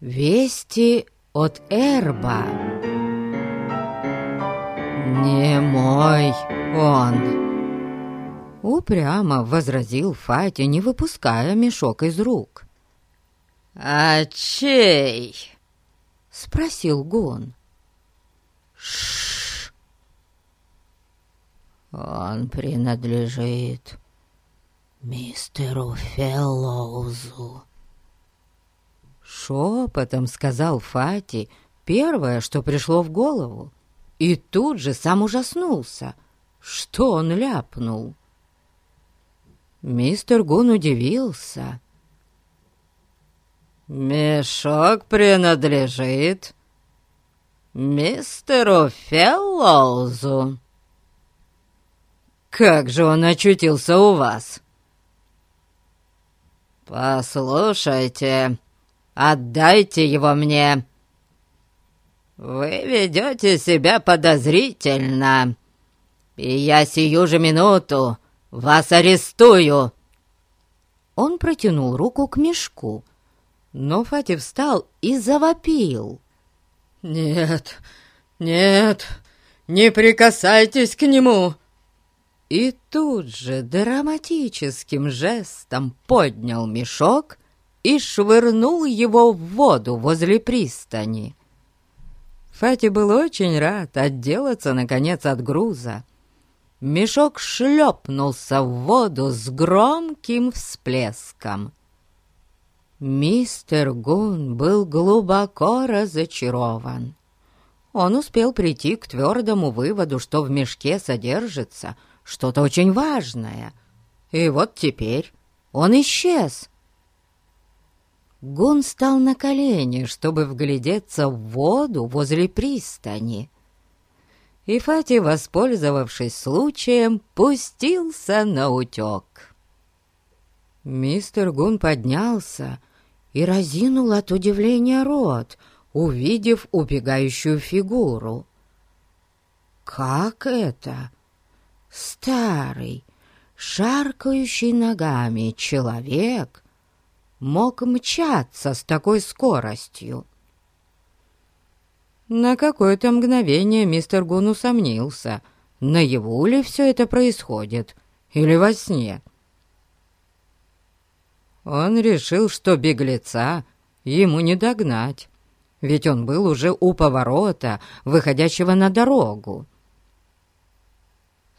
Вести от Эрба. «Не мой он!» Упрямо возразил Фати, не выпуская мешок из рук. «А чей?» — спросил Гон. Ш Он принадлежит мистеру Феллоузу. Шепотом сказал Фати первое, что пришло в голову, и тут же сам ужаснулся, что он ляпнул. Мистер Гун удивился. «Мешок принадлежит мистеру Феллоузу». «Как же он очутился у вас?» «Послушайте, отдайте его мне. Вы ведете себя подозрительно, и я сию же минуту вас арестую». Он протянул руку к мешку, но Фати встал и завопил. «Нет, нет, не прикасайтесь к нему!» И тут же драматическим жестом поднял мешок и швырнул его в воду возле пристани. Фати был очень рад отделаться, наконец, от груза. Мешок шлепнулся в воду с громким всплеском. Мистер Гун был глубоко разочарован. Он успел прийти к твердому выводу, что в мешке содержится что-то очень важное. И вот теперь он исчез. Гун стал на колени, чтобы вглядеться в воду возле пристани. И Фати, воспользовавшись случаем, пустился на утек. Мистер Гун поднялся и разинул от удивления рот, увидев убегающую фигуру. «Как это?» Старый, шаркающий ногами человек мог мчаться с такой скоростью. На какое-то мгновение мистер Гун усомнился, наяву ли все это происходит или во сне. Он решил, что беглеца ему не догнать, ведь он был уже у поворота, выходящего на дорогу.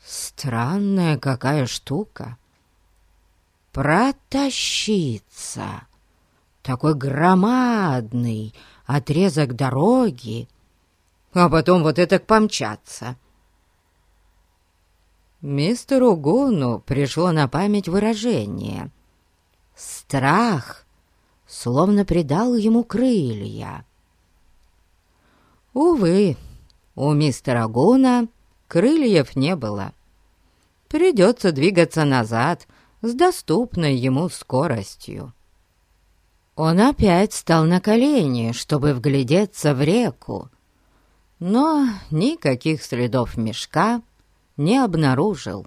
Странная какая штука. Протащиться. Такой громадный отрезок дороги, а потом вот это помчаться. Мистеру Гуну пришло на память выражение — Страх словно придал ему крылья. Увы, у мистера Гуна крыльев не было. Придется двигаться назад с доступной ему скоростью. Он опять стал на колени, чтобы вглядеться в реку, но никаких следов мешка не обнаружил.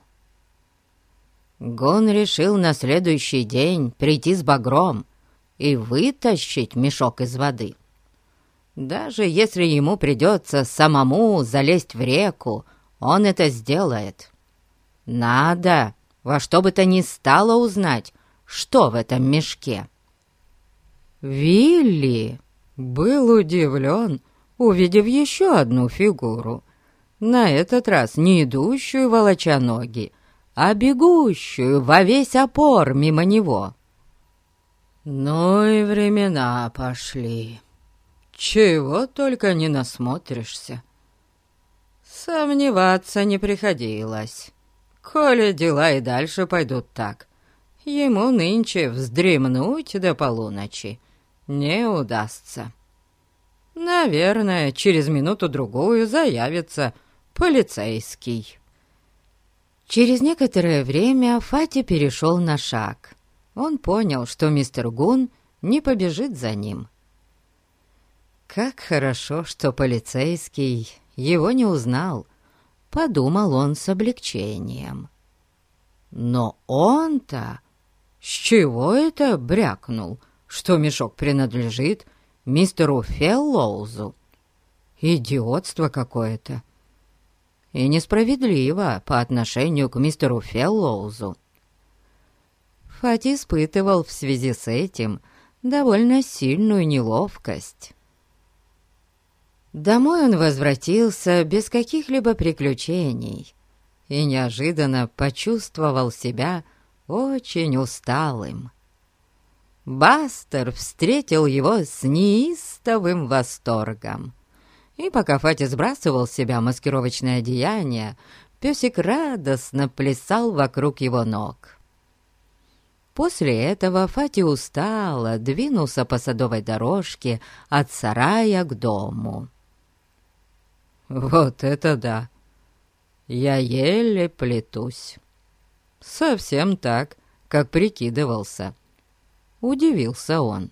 Гон решил на следующий день прийти с багром и вытащить мешок из воды. Даже если ему придется самому залезть в реку, он это сделает. Надо во что бы то ни стало узнать, что в этом мешке. Вилли был удивлен, увидев еще одну фигуру, на этот раз не идущую волоча ноги, а бегущую во весь опор мимо него. Ну и времена пошли. Чего только не насмотришься. Сомневаться не приходилось. Коли дела и дальше пойдут так, ему нынче вздремнуть до полуночи не удастся. Наверное, через минуту-другую заявится полицейский. Через некоторое время Фати перешел на шаг. Он понял, что мистер Гун не побежит за ним. Как хорошо, что полицейский его не узнал, подумал он с облегчением. Но он-то с чего это брякнул, что мешок принадлежит мистеру Феллоузу. Идиотство какое-то. И несправедливо по отношению к мистеру Феллоузу. Фати испытывал в связи с этим довольно сильную неловкость. Домой он возвратился без каких-либо приключений и неожиданно почувствовал себя очень усталым. Бастер встретил его с неистовым восторгом. И пока Фати сбрасывал с себя маскировочное одеяние, песик радостно плясал вокруг его ног. После этого Фати устало двинулся по садовой дорожке от сарая к дому. «Вот это да! Я еле плетусь. Совсем так, как прикидывался». Удивился он.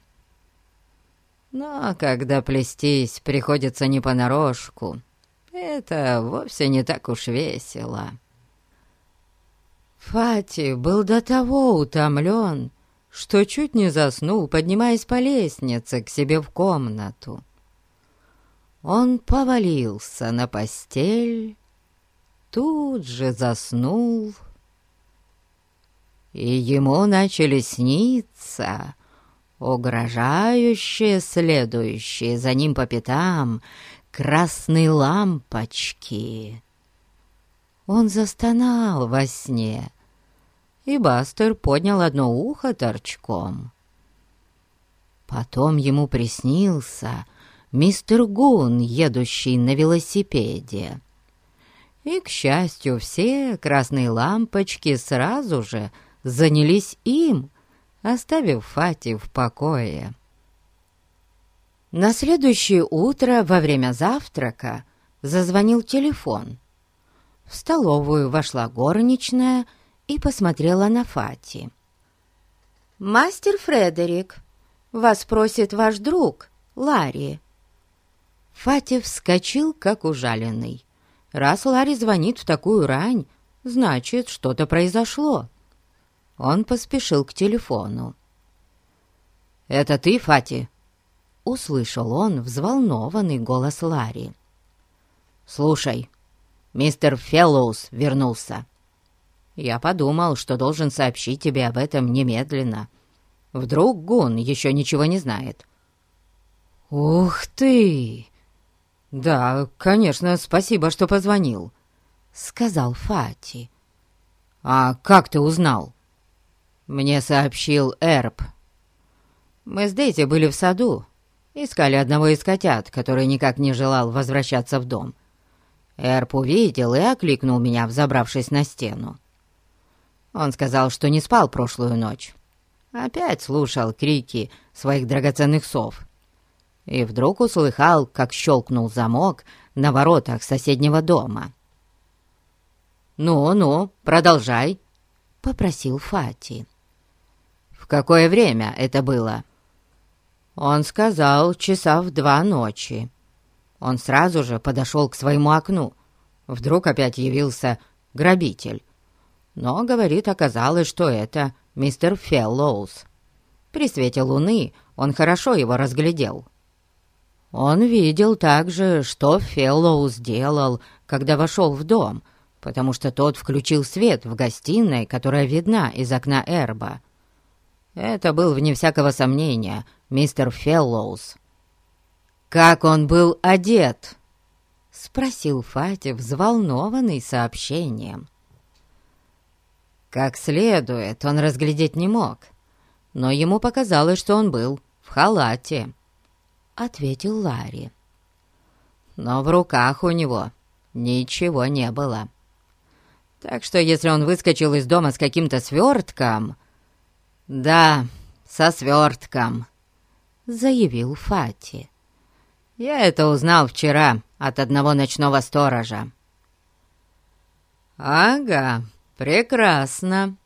Но когда плестись приходится не понарошку, это вовсе не так уж весело. Фати был до того утомлен, что чуть не заснул, поднимаясь по лестнице к себе в комнату. Он повалился на постель, тут же заснул и ему начали сниться угрожающие следующие за ним по пятам красные лампочки. Он застонал во сне, и Бастер поднял одно ухо торчком. Потом ему приснился мистер Гун, едущий на велосипеде. И, к счастью, все красные лампочки сразу же занялись им, оставив Фати в покое. На следующее утро во время завтрака зазвонил телефон. В столовую вошла горничная и посмотрела на Фати. «Мастер Фредерик, вас просит ваш друг, Ларри». Фати вскочил, как ужаленный. Раз Ларри звонит в такую рань, значит, что-то произошло. Он поспешил к телефону. «Это ты, Фати?» — услышал он взволнованный голос Ларри. «Слушай, мистер Феллоус вернулся. Я подумал, что должен сообщить тебе об этом немедленно. Вдруг Гун еще ничего не знает». «Ух ты! Да, конечно, спасибо, что позвонил», — сказал Фати. «А как ты узнал?» Мне сообщил Эрб. Мы с Дейзи были в саду, искали одного из котят, который никак не желал возвращаться в дом. Эрб увидел и окликнул меня, взобравшись на стену. Он сказал, что не спал прошлую ночь. Опять слушал крики своих драгоценных сов. И вдруг услыхал, как щелкнул замок на воротах соседнего дома. «Ну-ну, продолжай», — попросил Фати какое время это было?» Он сказал, часа в два ночи. Он сразу же подошел к своему окну. Вдруг опять явился грабитель. Но, говорит, оказалось, что это мистер Феллоус. При свете луны он хорошо его разглядел. Он видел также, что Феллоус делал, когда вошел в дом, потому что тот включил свет в гостиной, которая видна из окна Эрба. Это был, вне всякого сомнения, мистер Феллоус. «Как он был одет?» — спросил Фати, взволнованный сообщением. Как следует, он разглядеть не мог, но ему показалось, что он был в халате, — ответил Ларри. Но в руках у него ничего не было. Так что если он выскочил из дома с каким-то свертком, «Да, со свертком», — заявил Фати. «Я это узнал вчера от одного ночного сторожа». «Ага, прекрасно».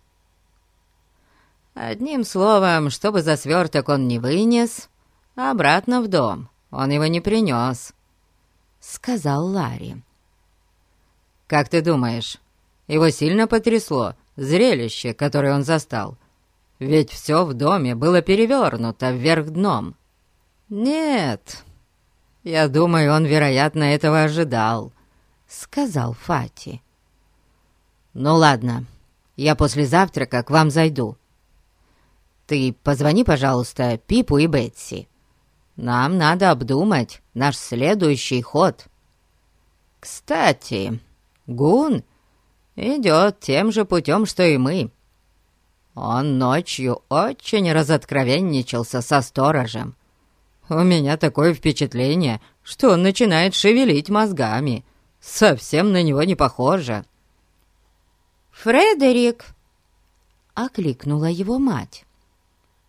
Одним словом, чтобы за сверток он не вынес, обратно в дом он его не принес, — сказал Ларри. «Как ты думаешь, его сильно потрясло зрелище, которое он застал?» Ведь все в доме было перевернуто вверх дном. «Нет, я думаю, он, вероятно, этого ожидал», — сказал Фати. «Ну ладно, я после завтрака к вам зайду. Ты позвони, пожалуйста, Пипу и Бетси. Нам надо обдумать наш следующий ход. Кстати, Гун идет тем же путем, что и мы. Он ночью очень разоткровенничался со сторожем. У меня такое впечатление, что он начинает шевелить мозгами. Совсем на него не похоже. «Фредерик!» — окликнула его мать.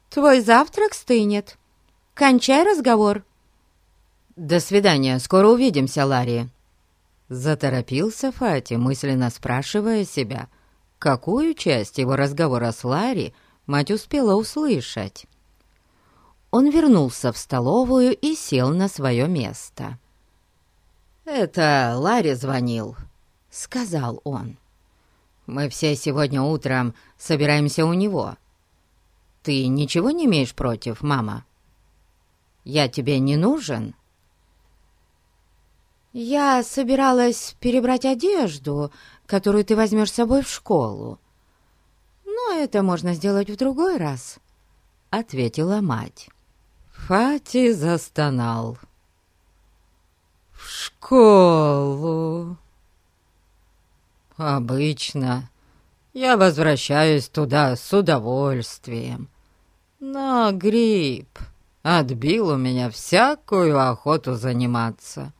«Твой завтрак стынет. Кончай разговор». «До свидания, скоро увидимся, Ларри». Заторопился Фати, мысленно спрашивая себя, какую часть его разговора с Ларри мать успела услышать. Он вернулся в столовую и сел на свое место. «Это Ларри звонил», — сказал он. «Мы все сегодня утром собираемся у него. Ты ничего не имеешь против, мама? Я тебе не нужен?» «Я собиралась перебрать одежду, которую ты возьмешь с собой в школу. Но это можно сделать в другой раз», — ответила мать. Фати застонал. «В школу!» «Обычно я возвращаюсь туда с удовольствием, но грипп отбил у меня всякую охоту заниматься.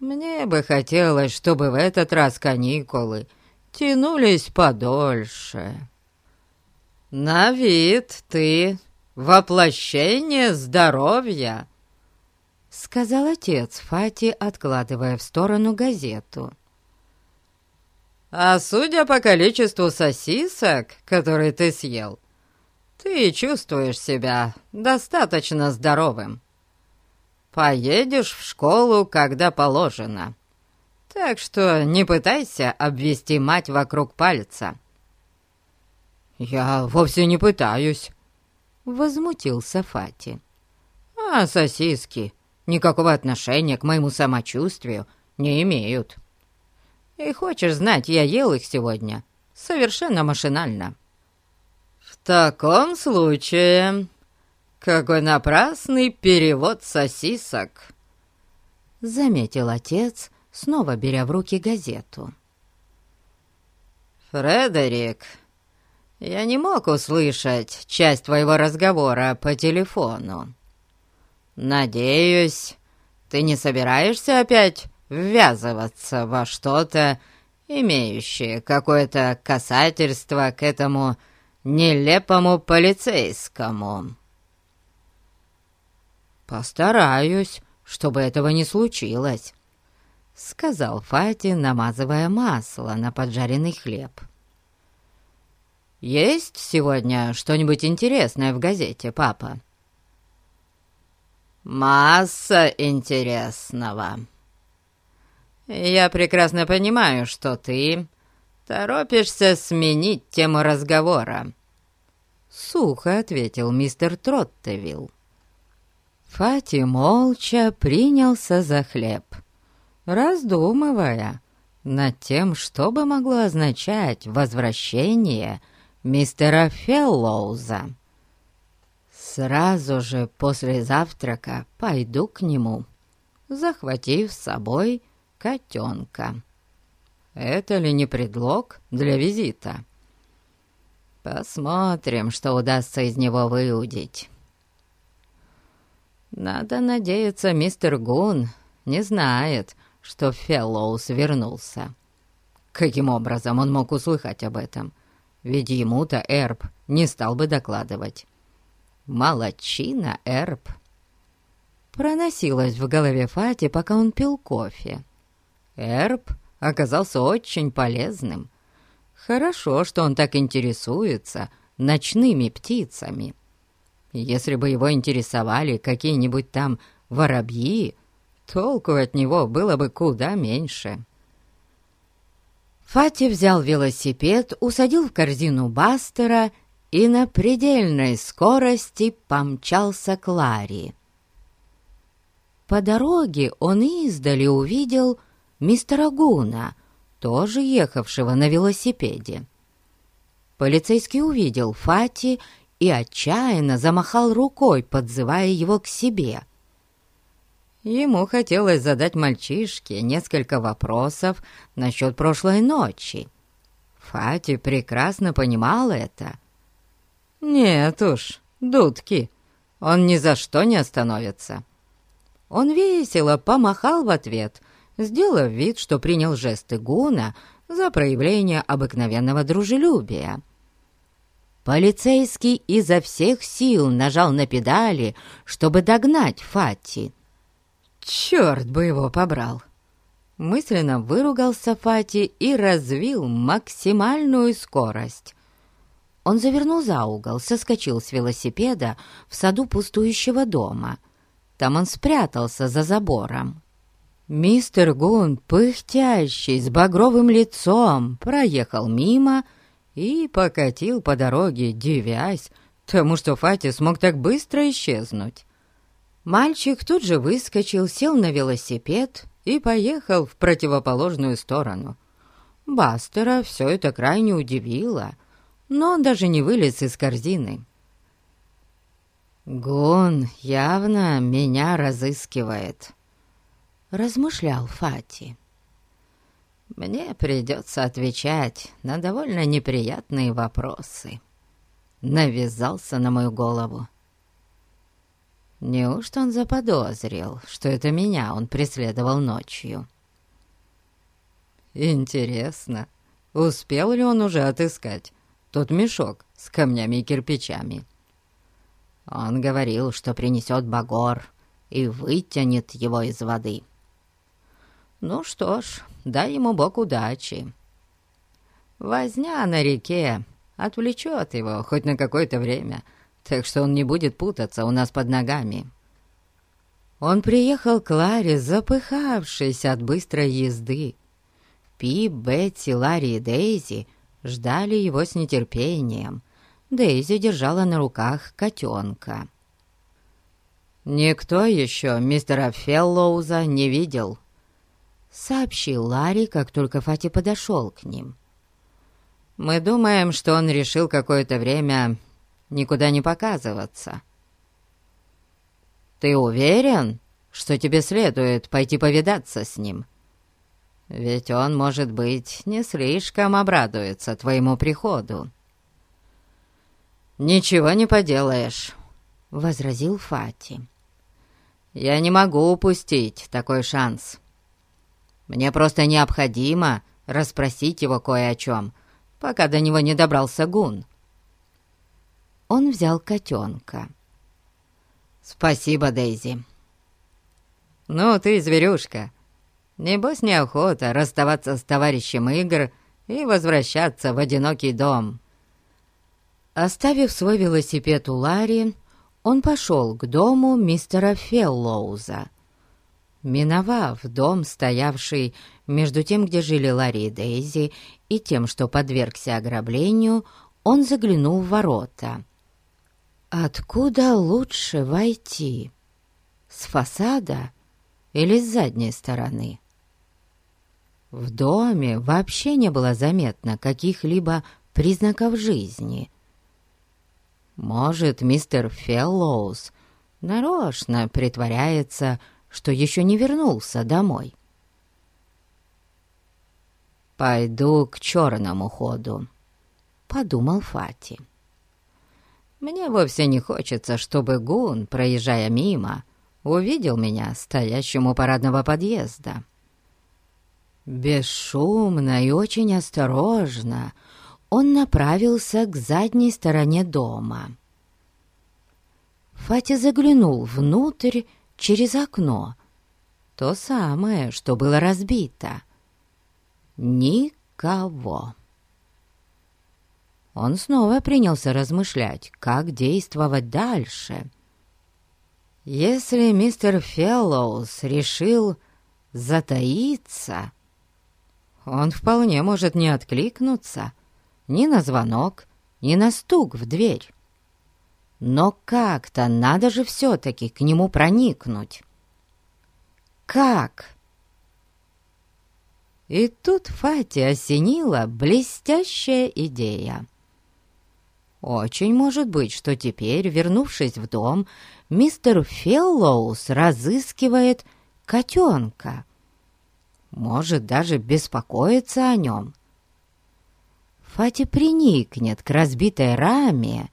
Мне бы хотелось, чтобы в этот раз каникулы тянулись подольше. На вид ты воплощение здоровья!» Сказал отец Фати, откладывая в сторону газету. «А судя по количеству сосисок, которые ты съел, ты чувствуешь себя достаточно здоровым. Поедешь в школу, когда положено. Так что не пытайся обвести мать вокруг пальца». «Я вовсе не пытаюсь», — возмутился Фати. «А сосиски никакого отношения к моему самочувствию не имеют. И хочешь знать, я ел их сегодня совершенно машинально». «В таком случае какой напрасный перевод сосисок!» Заметил отец, снова беря в руки газету. «Фредерик, я не мог услышать часть твоего разговора по телефону. Надеюсь, ты не собираешься опять ввязываться во что-то, имеющее какое-то касательство к этому нелепому полицейскому?» «Постараюсь, чтобы этого не случилось», — сказал Фати, намазывая масло на поджаренный хлеб. «Есть сегодня что-нибудь интересное в газете, папа?» «Масса интересного. Я прекрасно понимаю, что ты торопишься сменить тему разговора», — сухо ответил мистер Троттевилл. Фати молча принялся за хлеб, раздумывая над тем, что бы могло означать возвращение мистера Феллоуза. Сразу же после завтрака пойду к нему, захватив с собой котенка. Это ли не предлог для визита? Посмотрим, что удастся из него выудить. Надо надеяться, мистер Гун не знает, что Феллоус вернулся. Каким образом он мог услыхать об этом? Ведь ему-то Эрб не стал бы докладывать. Молодчина, Эрб. Проносилась в голове Фати, пока он пил кофе. Эрб оказался очень полезным. Хорошо, что он так интересуется ночными птицами. Если бы его интересовали какие-нибудь там воробьи, толку от него было бы куда меньше. Фати взял велосипед, усадил в корзину Бастера и на предельной скорости помчался к Ларри. По дороге он издали увидел мистера Гуна, тоже ехавшего на велосипеде. Полицейский увидел Фати и отчаянно замахал рукой, подзывая его к себе. Ему хотелось задать мальчишке несколько вопросов насчет прошлой ночи. Фати прекрасно понимал это. Нет уж, дудки, он ни за что не остановится. Он весело помахал в ответ, сделав вид, что принял жесты Гуна за проявление обыкновенного дружелюбия. Полицейский изо всех сил нажал на педали, чтобы догнать Фати. Черт бы его побрал! Мысленно выругался Фати и развил максимальную скорость. Он завернул за угол, соскочил с велосипеда в саду пустующего дома. Там он спрятался за забором. Мистер Гун, пыхтящий, с багровым лицом, проехал мимо и покатил по дороге, девясь тому, что Фати смог так быстро исчезнуть. Мальчик тут же выскочил, сел на велосипед и поехал в противоположную сторону. Бастера все это крайне удивило, но он даже не вылез из корзины. «Гун явно меня разыскивает», — размышлял Фати. «Мне придется отвечать на довольно неприятные вопросы». Навязался на мою голову. Неужто он заподозрил, что это меня он преследовал ночью? Интересно, успел ли он уже отыскать тот мешок с камнями и кирпичами? Он говорил, что принесет Багор и вытянет его из воды. Ну что ж, дай ему Бог удачи. Возня на реке отвлечет его хоть на какое-то время — так что он не будет путаться у нас под ногами». Он приехал к Ларе, запыхавшись от быстрой езды. Пи, Бетти, Ларри и Дейзи ждали его с нетерпением. Дейзи держала на руках котенка. «Никто еще мистера Феллоуза не видел», — сообщил Ларри, как только Фати подошел к ним. «Мы думаем, что он решил какое-то время никуда не показываться. Ты уверен, что тебе следует пойти повидаться с ним? Ведь он, может быть, не слишком обрадуется твоему приходу. «Ничего не поделаешь», — возразил Фати. «Я не могу упустить такой шанс. Мне просто необходимо расспросить его кое о чем, пока до него не добрался Гун он взял котенка. «Спасибо, Дейзи». «Ну ты, зверюшка, небось неохота расставаться с товарищем игр и возвращаться в одинокий дом». Оставив свой велосипед у Ларри, он пошел к дому мистера Феллоуза. Миновав дом, стоявший между тем, где жили Ларри и Дейзи, и тем, что подвергся ограблению, он заглянул в ворота. Откуда лучше войти? С фасада или с задней стороны? В доме вообще не было заметно каких-либо признаков жизни. Может, мистер Феллоус нарочно притворяется, что еще не вернулся домой. «Пойду к черному ходу», — подумал Фати. Мне вовсе не хочется, чтобы Гун, проезжая мимо, увидел меня стоящим у парадного подъезда. Бесшумно и очень осторожно он направился к задней стороне дома. Фати заглянул внутрь через окно, то самое, что было разбито. Никого. Он снова принялся размышлять, как действовать дальше. Если мистер Феллоус решил затаиться, он вполне может не откликнуться ни на звонок, ни на стук в дверь. Но как-то надо же все-таки к нему проникнуть. как? И тут Фати осенила блестящая идея. Очень может быть, что теперь, вернувшись в дом, мистер Феллоус разыскивает котенка. Может даже беспокоиться о нем. Фати приникнет к разбитой раме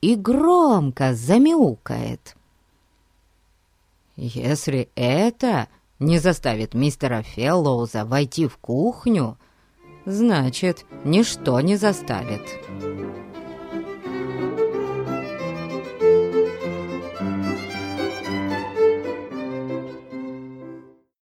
и громко замяукает. Если это не заставит мистера Феллоуза войти в кухню, значит, ничто не заставит.